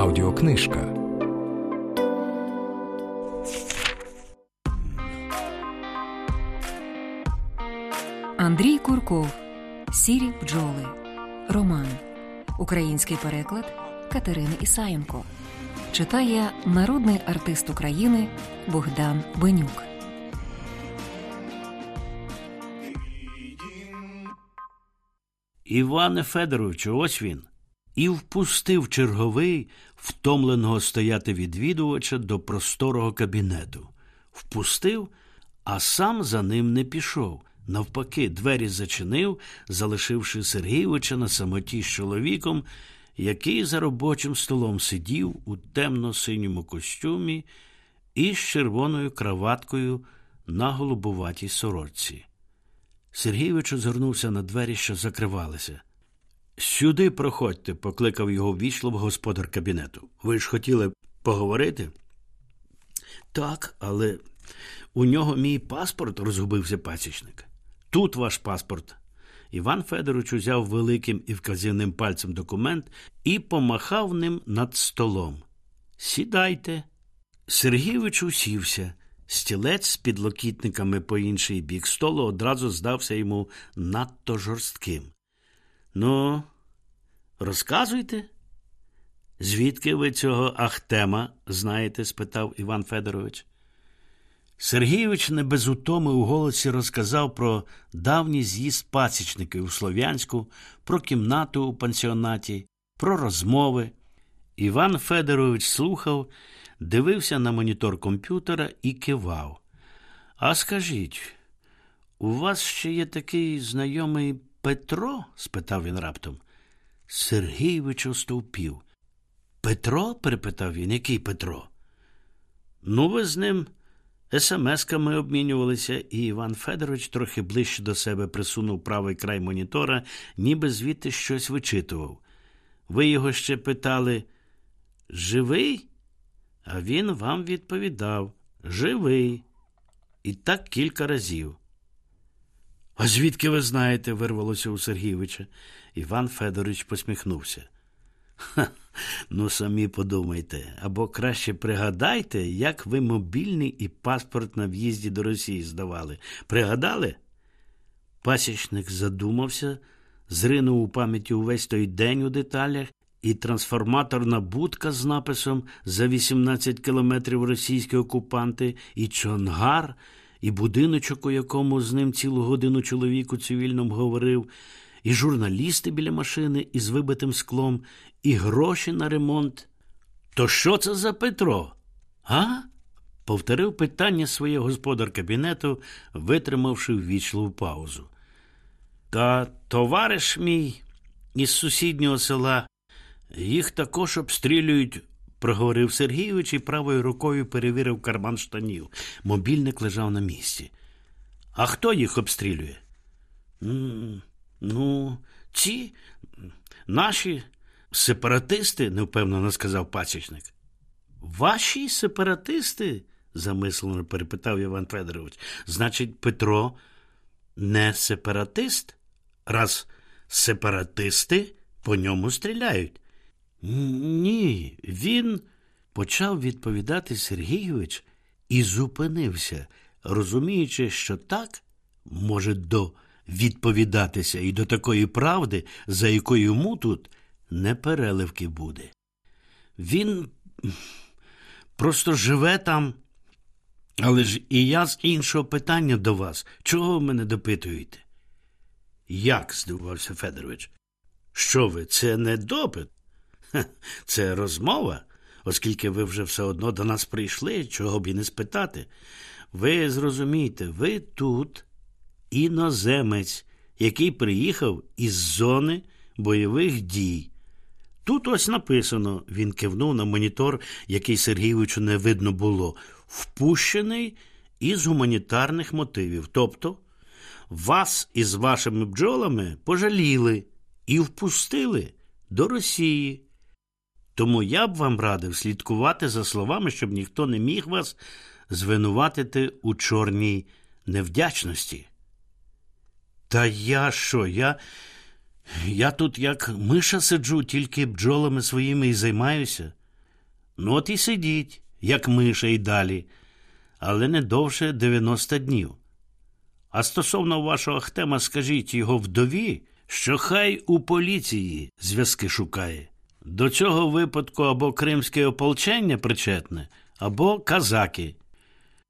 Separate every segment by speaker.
Speaker 1: Аудіокнижка.
Speaker 2: Андрій Курков. Сірі бджоли. Роман. Український переклад Катерини Ісаєнко. Читає народний артист України Богдан Бенюк.
Speaker 3: Іване Федоровичу, ось він. І впустив черговий, втомленого стояти відвідувача до просторого кабінету. Впустив, а сам за ним не пішов. Навпаки, двері зачинив, залишивши Сергійовича на самоті з чоловіком, який за робочим столом сидів у темно-синьому костюмі і з червоною краваткою на голубуватій сорочці. Сергійович озирнувся на двері, що закривалися. Сюди проходьте, покликав його ввічливо господар кабінету. Ви ж хотіли поговорити? Так, але у нього мій паспорт, розгубився пасічник. Тут ваш паспорт. Іван Федорович узяв великим і вказівним пальцем документ і помахав ним над столом. Сідайте. Сергійович усівся. Стілець з підлокітниками по інший бік столу одразу здався йому надто жорстким. Ну, розказуйте. Звідки ви цього Ахтема знаєте? спитав Іван Федорович. Сергійович не без утоми у голосі розказав про давній з'їзд пасічників у Слов'янську, про кімнату у пансіонаті, про розмови. Іван Федорович слухав, дивився на монітор комп'ютера і кивав. А скажіть, у вас ще є такий знайомий Петро? спитав він раптом. Сергійович остовпів. Петро? перепитав він. Який Петро? Ну, ви з ним смс-ками обмінювалися, і Іван Федорович трохи ближче до себе присунув правий край монітора, ніби звідти щось вичитував. Ви його ще питали живий? А він вам відповідав Живий. І так кілька разів. А звідки ви знаєте? вирвалося у Сергійовича. Іван Федорович посміхнувся. Ха, ну, самі подумайте, або краще пригадайте, як ви мобільний і паспорт на в'їзді до Росії здавали. Пригадали? Пасічник задумався, зринув у пам'яті увесь той день у деталях, і трансформаторна будка з написом за 18 кілометрів російські окупанти, і чонгар, і будиночок, у якому з ним цілу годину чоловік у цивільному говорив, і журналісти біля машини із вибитим склом, і гроші на ремонт. То що це за Петро? А? повторив питання своє господар кабінету, витримавши ввічливу паузу. Та товариш мій із сусіднього села їх також обстрілюють, проговорив Сергійович і правою рукою перевірив карман штанів. Мобільник лежав на місці. А хто їх обстрілює? Ну, ці наші сепаратисти, невпевнено сказав пасічник. Ваші сепаратисти? замислено перепитав Іван Федорович. Значить, Петро не сепаратист, раз сепаратисти по ньому стріляють. Ні, він почав відповідати Сергійович і зупинився, розуміючи, що так може до відповідатися і до такої правди, за якою йому тут непереливки буде. Він просто живе там, але ж і я з іншого питання до вас. Чого ви мене допитуєте? Як? здивувався Федорович. Що ви, це не допит? Це розмова, оскільки ви вже все одно до нас прийшли, чого б і не спитати. Ви зрозумієте, ви тут іноземець, який приїхав із зони бойових дій. Тут ось написано, він кивнув на монітор, який Сергійовичу не видно було, впущений із гуманітарних мотивів. Тобто вас із вашими бджолами пожаліли і впустили до Росії. Тому я б вам радив слідкувати за словами, щоб ніхто не міг вас звинуватити у чорній невдячності. Та я що? Я Я тут як миша сиджу, тільки бджолами своїми і займаюся. Ну, от і сидіть, як миша й далі, але не довше 90 днів. А стосовно вашого Ахтема, скажіть його вдові, що хай у поліції зв'язки шукає. До цього випадку або кримське ополчення причетне, або казаки.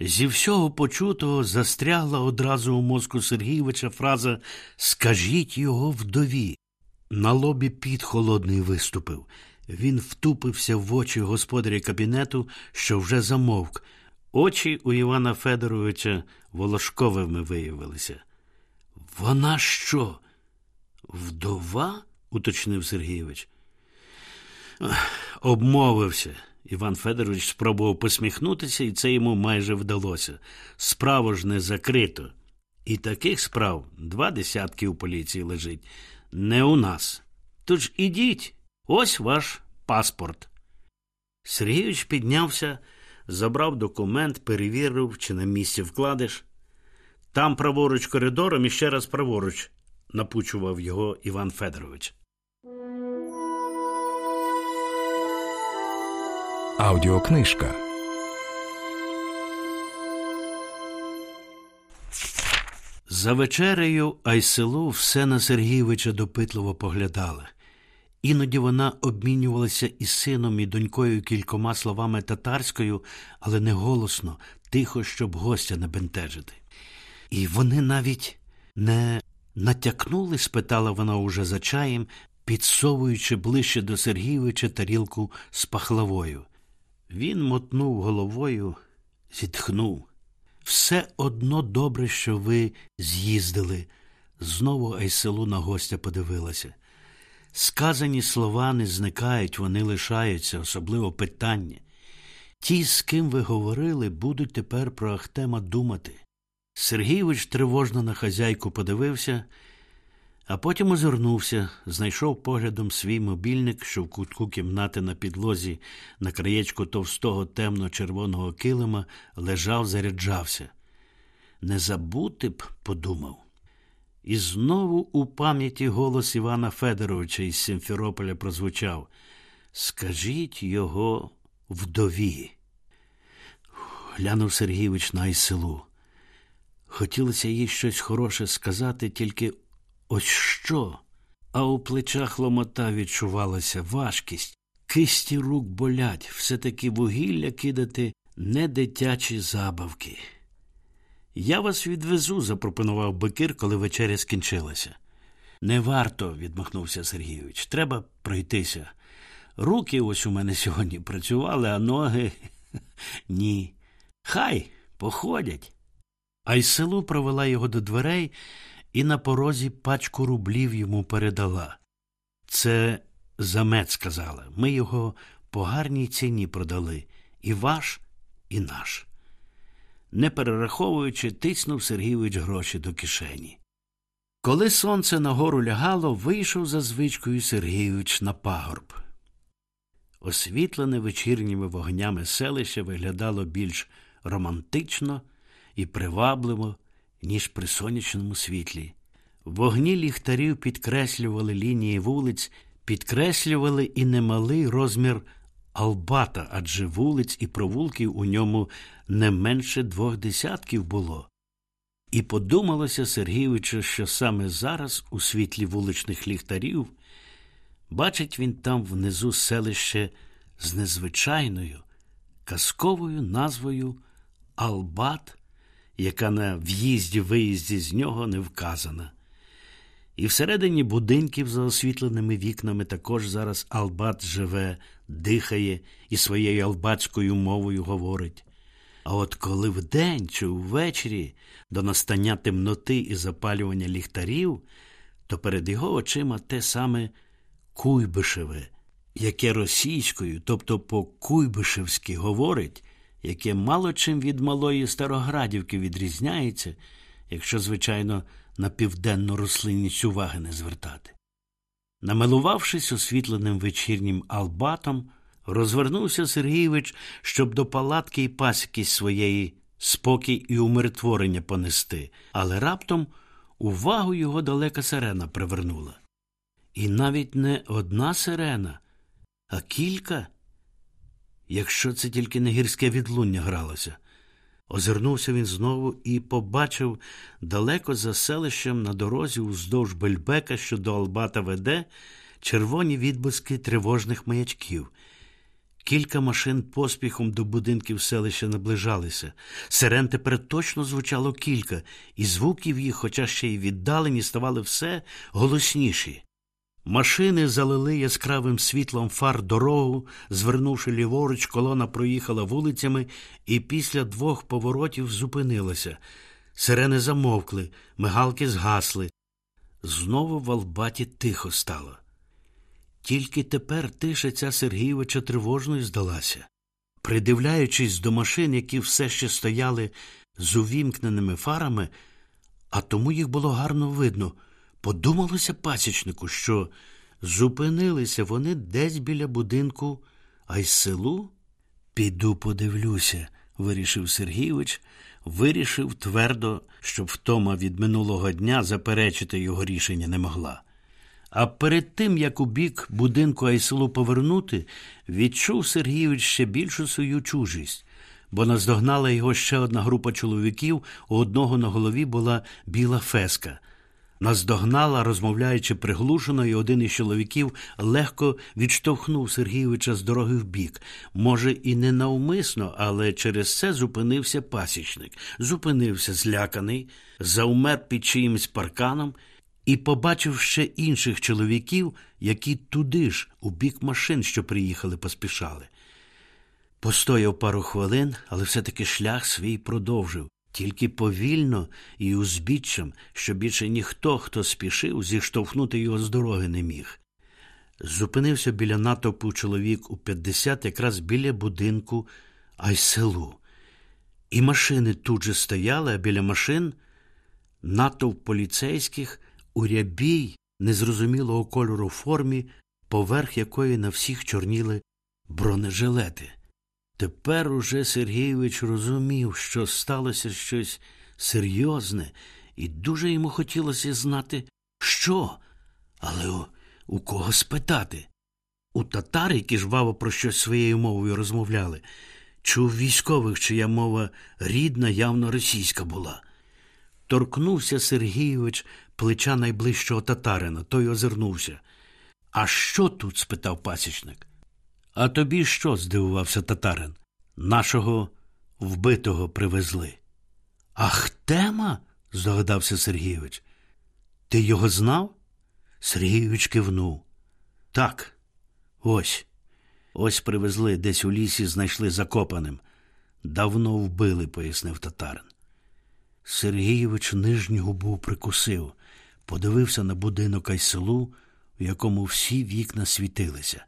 Speaker 3: Зі всього почутого застрягла одразу у мозку Сергійовича фраза Скажіть його вдові. На лобі під холодний виступив. Він втупився в очі господаря кабінету, що вже замовк. Очі у Івана Федоровича волошковими виявилися. Вона що? Вдова? уточнив Сергійович. Обмовився. Іван Федорович спробував посміхнутися, і це йому майже вдалося. Справу ж не закрито. І таких справ два десятки у поліції лежить. Не у нас. Тож ідіть, ось ваш паспорт. Сергійович піднявся, забрав документ, перевірив, чи на місці вкладиш. Там праворуч коридором і ще раз праворуч, напучував його Іван Федорович.
Speaker 1: Аудіокнижка.
Speaker 3: За вечерею Айселу все на Сергійовича допитливо поглядала. Іноді вона обмінювалася із сином і донькою кількома словами татарською, але не голосно, тихо, щоб гостя не бентежити. І вони навіть не натякнули, спитала вона уже за чаєм, підсовуючи ближче до Сергійовича тарілку з пахлавою. Він мотнув головою, зітхнув. Все одно добре, що ви з'їздили. Знову Айселу на гостя подивилася. Сказані слова не зникають, вони лишаються, особливо питання. Ті, з ким ви говорили, будуть тепер про Ахтема думати. Сергійович тривожно на хазяйку подивився, а потім озирнувся, знайшов поглядом свій мобільник, що в кутку кімнати на підлозі, на краєчку товстого темно-червоного килима лежав, заряджався. Не забути б, подумав. І знову у пам'яті голос Івана Федоровича із Сімферополя прозвучав Скажіть його вдові. Глянув Сергійович на Айселу. Хотілося їй щось хороше сказати, тільки ось що. А у плечах ломота відчувалася важкість, кисті рук болять, все таки вугілля кидати не дитячі забавки. Я вас відвезу, запропонував Бекир, коли вечеря скінчилася. Не варто, відмахнувся Сергійович. Треба пройтися. Руки ось у мене сьогодні працювали, а ноги ні. Хай походять. Айселу провела його до дверей і на порозі пачку рублів йому передала. Це замет сказала. Ми його по гарній ціні продали. І ваш, і наш. Не перераховуючи, тиснув Сергійович гроші до кишені. Коли сонце нагору лягало, вийшов за звичкою Сергійович на пагорб. Освітлене вечірніми вогнями селище виглядало більш романтично і привабливо, ніж при сонячному світлі. Вогні ліхтарів підкреслювали лінії вулиць, підкреслювали і немалий розмір Албата, адже вулиць і провулків у ньому не менше двох десятків було. І подумалося Сергійовичу, що саме зараз, у світлі вуличних ліхтарів, бачить він там внизу селище з незвичайною, казковою назвою Албат, яка на в'їзді виїзді з нього не вказана. І всередині будинків за освітленими вікнами також зараз Албат живе, дихає і своєю албатською мовою говорить. А от коли вдень чи ввечері до настання темноти і запалювання ліхтарів, то перед його очима те саме Куйбишеве, яке російською, тобто по Куйбишевськи говорить, яке мало чим від малої Староградівки відрізняється, якщо, звичайно, на південну рослинність уваги не звертати. Намилувавшись освітленим вечірнім албатом, розвернувся Сергійович, щоб до палатки й пасіки своєї спокій і умиротворення понести, але раптом увагу його далека сирена привернула. І навіть не одна сирена, а кілька. Якщо це тільки не гірське відлуння гралося. Озирнувся він знову і побачив далеко за селищем на дорозі уздовж Бельбека, що до Албата веде, червоні відблиски тривожних маячків. Кілька машин поспіхом до будинків селища наближалися. Сирен тепер точно звучало кілька, і звуків їх, хоча ще й віддалені, ставали все голосніші. Машини залили яскравим світлом фар дорогу, звернувши ліворуч, колона проїхала вулицями і після двох поворотів зупинилася. Сирени замовкли, мигалки згасли. Знову в Албаті тихо стало. Тільки тепер тиша ця Сергійовича тривожною здалася. Придивляючись до машин, які все ще стояли з увімкненими фарами, а тому їх було гарно видно, подумалося пасічнику, що зупинилися вони десь біля будинку, а й селу. Піду подивлюся, вирішив Сергійович, вирішив твердо, щоб втома від минулого дня заперечити його рішення не могла. А перед тим, як у бік будинку Айселу повернути, відчув Сергійович ще більшу свою чужість, бо наздогнала його ще одна група чоловіків, у одного на голові була біла феска. Наздогнала, розмовляючи приглушено, і один із чоловіків легко відштовхнув Сергійовича з дороги вбік. Може, і не навмисно, але через це зупинився пасічник. Зупинився зляканий, заумер під чиїмсь парканом і побачив ще інших чоловіків, які туди ж, у бік машин, що приїхали, поспішали. Постояв пару хвилин, але все-таки шлях свій продовжив, тільки повільно і узбіччям, що більше ніхто, хто спішив, зіштовхнути його з дороги не міг. Зупинився біля натовпу чоловік у 50 якраз біля будинку Айселу. І машини тут же стояли, а біля машин натовп поліцейських у рябій, незрозумілого кольору формі, поверх якої на всіх чорніли бронежилети. Тепер уже Сергійович розумів, що сталося щось серйозне, і дуже йому хотілося знати, що, але у, у кого спитати. У татар, які жваво про щось своєю мовою розмовляли, у військових, чия мова рідна, явно російська була. Торкнувся Сергійович плеча найближчого татарина, той озирнувся. А що тут? спитав пасічник. А тобі що? здивувався татарин. Нашого вбитого привезли. Ахтема? здогадався Сергійович. Ти його знав? Сергійович кивнув. Так, ось. Ось привезли, десь у лісі знайшли закопаним. Давно вбили, пояснив татарин. Сергійович нижню губу прикусив, подивився на будинок Айселу, в якому всі вікна світилися.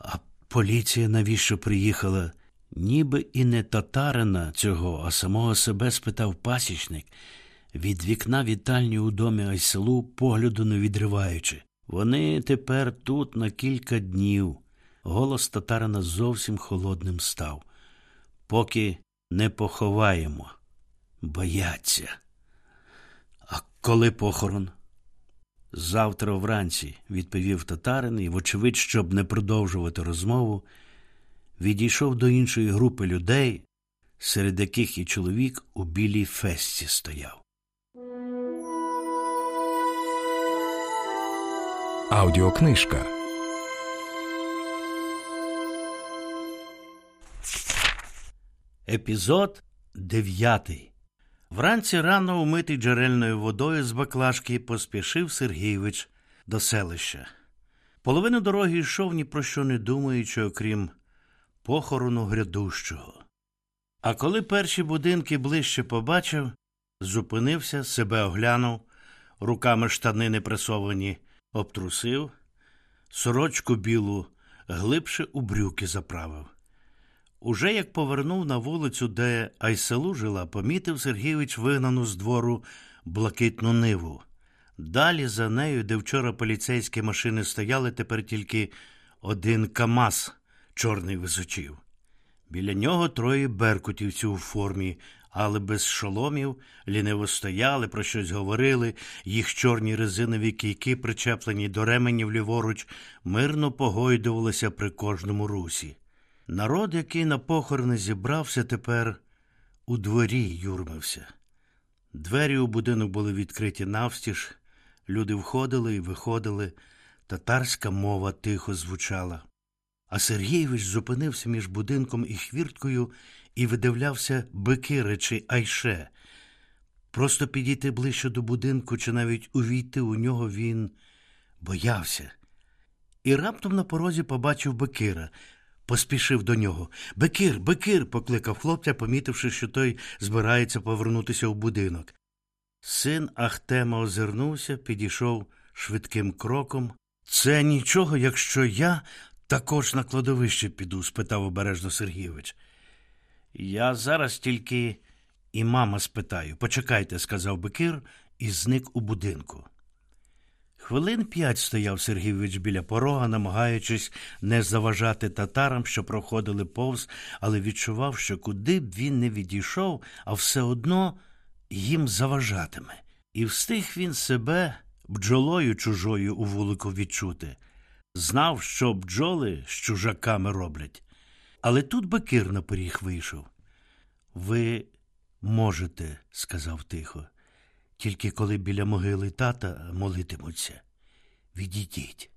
Speaker 3: А поліція навіщо приїхала? Ніби і не татарина цього, а самого себе спитав пасічник, від вікна вітальні у домі Айселу, погляду не відриваючи. Вони тепер тут на кілька днів. Голос татарина зовсім холодним став. Поки не поховаємо. Бояться. А коли похорон? Завтра вранці, відповів татарин і, вочевидь, щоб не продовжувати розмову, відійшов до іншої групи людей, серед яких і чоловік у білій фесті стояв.
Speaker 1: Аудіокнижка.
Speaker 3: Епізод дев'ятий. Вранці рано умитий джерельною водою з баклажки поспішив Сергійович до селища. Половину дороги йшов ні про що не думаючи, окрім похорону грядущого. А коли перші будинки ближче побачив, зупинився, себе оглянув, руками штани не пресовані, обтрусив, сорочку білу глибше у брюки заправив. Уже як повернув на вулицю, де Айселу жила, помітив Сергійович вигнану з двору блакитну ниву. Далі за нею, де вчора поліцейські машини стояли, тепер тільки один Камаз чорний височів. Біля нього троє беркутівців у формі, але без шоломів, ліниво стояли, про щось говорили, їх чорні резинові кійки, причеплені до ременів ліворуч, мирно погойдувалися при кожному русі. Народ, який на похорони зібрався, тепер у дворі юрмився. Двері у будинок були відкриті навстіж, люди входили і виходили, татарська мова тихо звучала. А Сергійович зупинився між будинком і хвірткою і видивлявся бики речі Айше. Просто підійти ближче до будинку чи навіть увійти у нього він боявся. І раптом на порозі побачив Бекира, поспішив до нього. Бекир, Бекир. покликав хлопця, помітивши, що той збирається повернутися в будинок. Син Ахтема озирнувся, підійшов швидким кроком. Це нічого, якщо я також на кладовище піду? спитав обережно Сергійович. Я зараз тільки і мама спитаю. Почекайте, сказав Бекир і зник у будинку. Хвилин п'ять стояв Сергійович біля порога, намагаючись не заважати татарам, що проходили повз, але відчував, що куди б він не відійшов, а все одно їм заважатиме. І встиг він себе бджолою чужою у вулику відчути. Знав, що бджоли з чужаками роблять. Але тут Бакир на поріг вийшов. Ви можете, сказав тихо, тільки коли біля могили тата молитимуться. Відійдіть.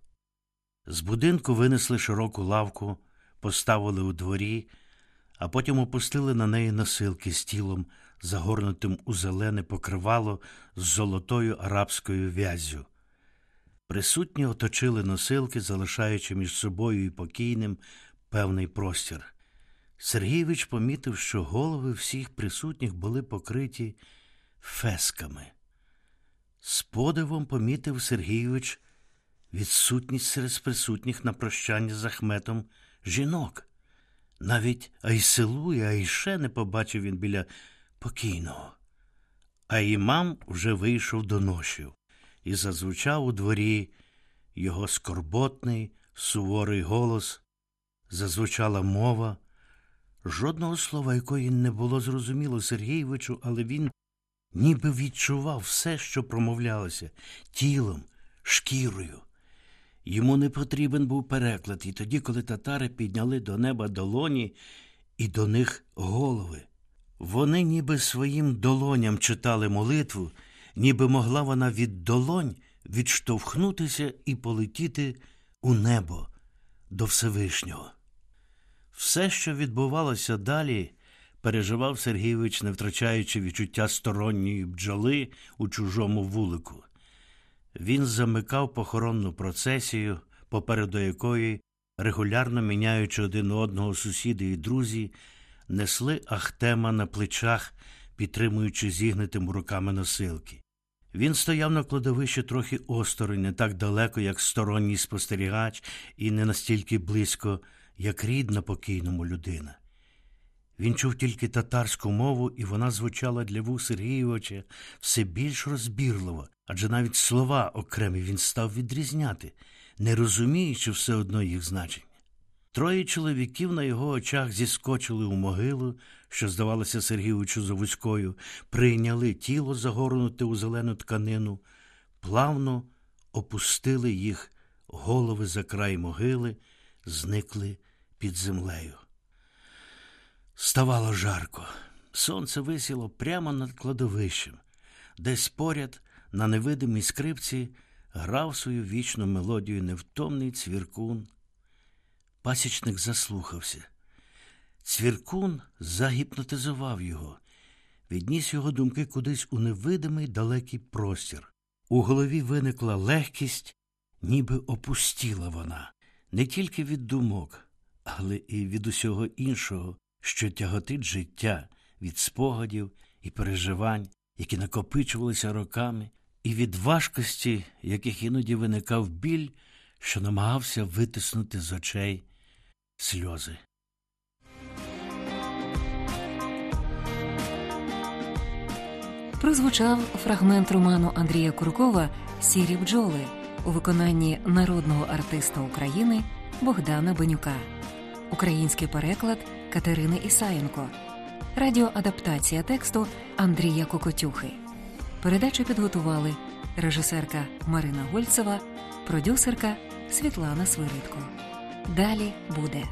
Speaker 3: З будинку винесли широку лавку, поставили у дворі, а потім опустили на неї носилки з тілом, загорнутим у зелене покривало з золотою арабською в'яззю. Присутні оточили носилки, залишаючи між собою і покійним певний простір. Сергійович помітив, що голови всіх присутніх були покриті фесками. З подивом помітив Сергійович відсутність серед присутніх на прощання з Ахметом жінок. Навіть Айселу і Айше не побачив він біля покійного. А імам вже вийшов до ношів і зазвучав у дворі його скорботний, суворий голос, зазвучала мова, жодного слова, якої не було зрозуміло Сергійовичу, але він ніби відчував все, що промовлялося, тілом, шкірою. Йому не потрібен був переклад, і тоді, коли татари підняли до неба долоні і до них голови. Вони ніби своїм долоням читали молитву, ніби могла вона від долонь відштовхнутися і полетіти у небо до Всевишнього. Все, що відбувалося далі, переживав Сергійович, не втрачаючи відчуття сторонньої бджоли у чужому вулику. Він замикав похоронну процесію, попереду якої, регулярно міняючи один одного сусіди і друзі, несли Ахтема на плечах, підтримуючи зігнутим руками носилки. Він стояв на кладовищі трохи осторонь, не так далеко, як сторонній спостерігач, і не настільки близько, як рідна покійному людина. Він чув тільки татарську мову, і вона звучала для вух Сергійовича все більш розбірливо, адже навіть слова окремі він став відрізняти, не розуміючи все одно їх значення. Троє чоловіків на його очах зіскочили у могилу, що здавалося Сергійовичу за вузькою, прийняли тіло, загорнуте у зелену тканину, плавно опустили їх голови за край могили, зникли під землею. Ставало жарко. Сонце висіло прямо над кладовищем, десь поряд, на невидимій скрипці, грав свою вічну мелодію невтомний цвіркун. Пасічник заслухався. Цвіркун загіпнотизував його, відніс його думки кудись у невидимий далекий простір. У голові виникла легкість, ніби опустіла вона, не тільки від думок, але і від усього іншого, що тяготить життя від спогадів і переживань, які накопичувалися роками, і від важкості, яких іноді виникав біль, що намагався витиснути з очей сльози.
Speaker 2: Прозвучав фрагмент роману Андрія Куркова Сірі бджоли у виконанні народного артиста України Богдана Бенюка, український переклад Катерини Ісаєнко, радіоадаптація тексту Андрія Кокотюхи. Передачу підготували режисерка Марина Гольцева, продюсерка Світлана Свиридко. Далі буде.